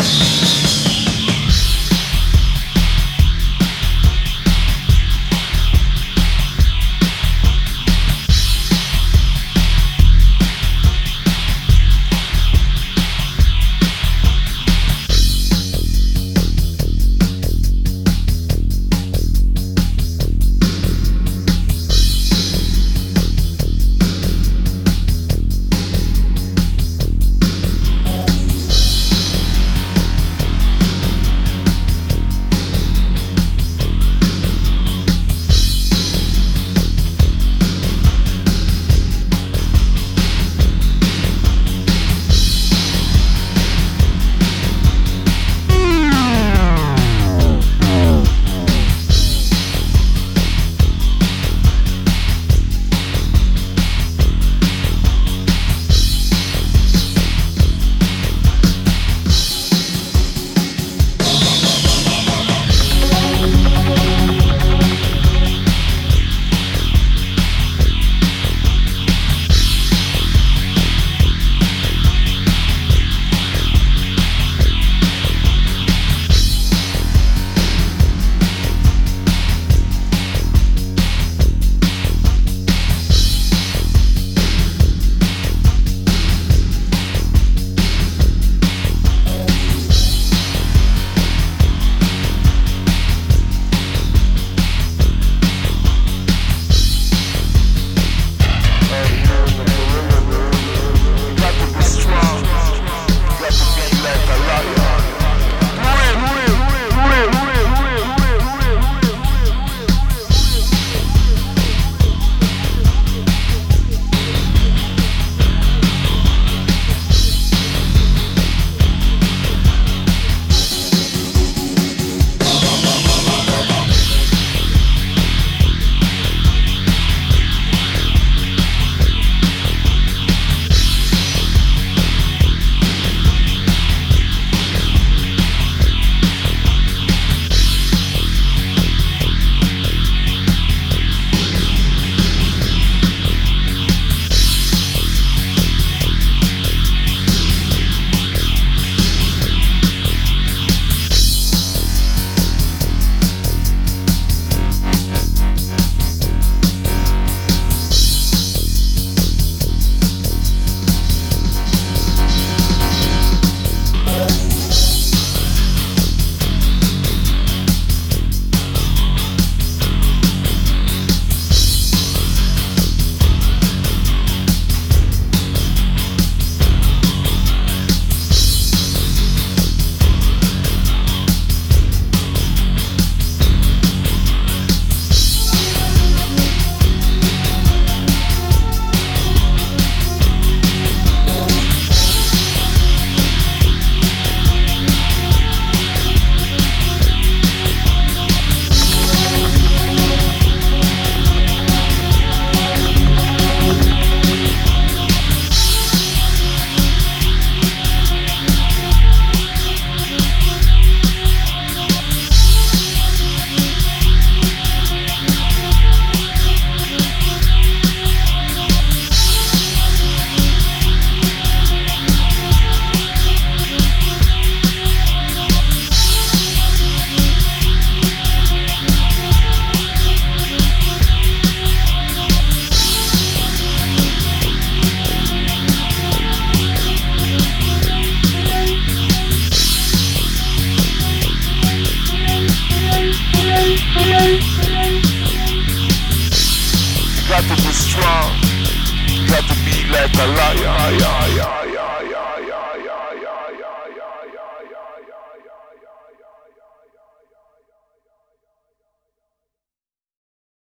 you